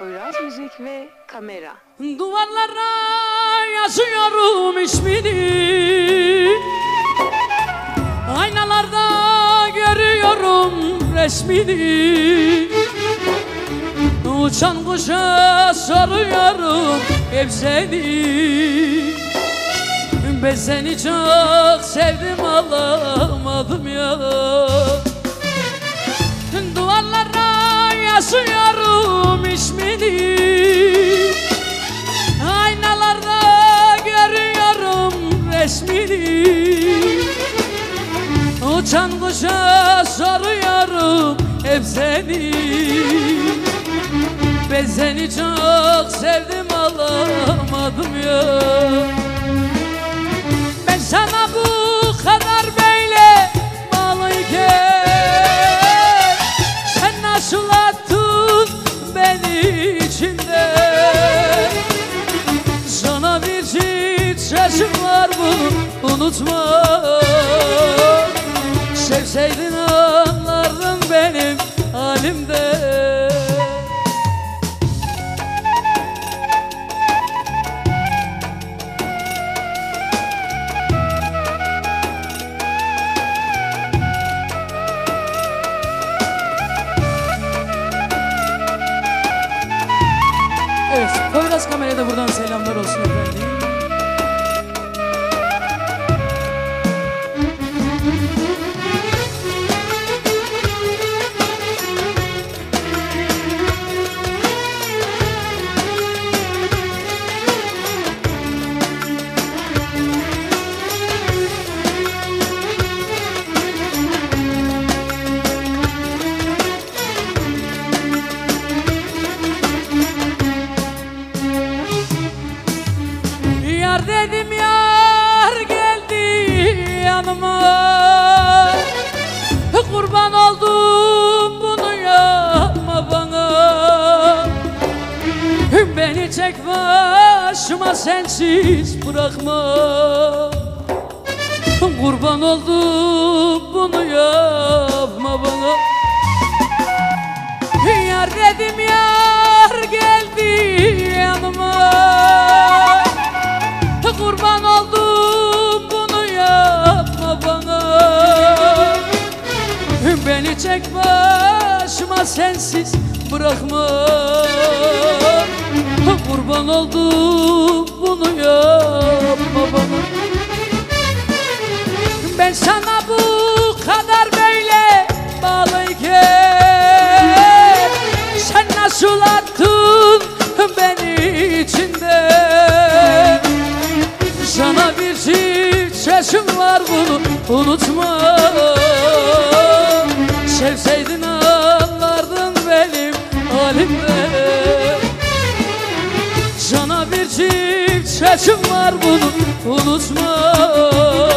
Poyraz Müzik ve Kamera. Duvarlara yazıyorum ismini. Aynalarda görüyorum resmini. Uçan kuşa soruyorum hep seni Ben seni çok sevdim alamadım ya. Duvarlara yazıyorum ismini Aynalarda görüyorum resmini. Uçan kuşa soruyorum hep seni. Ben seni çok sevdim unutma Sevseydin anlardın benim halimden Evet, Poyraz kamerada buradan selamlar olsun efendim. Dedim yar geldi yanıma. Kurban oldum bunu yapma bana. Beni tek başıma sensiz bırakma. Kurban oldum bunu yapma bana. Yar dedim yar geldi yanıma tek başıma sensiz bırakma Kurban oldum bunu yapma bana. Ben sana bu kadar böyle bağlıyken Sen nasıl attın beni içinden Sana bir titreşim var bunu unutma titreşim var bunu unutma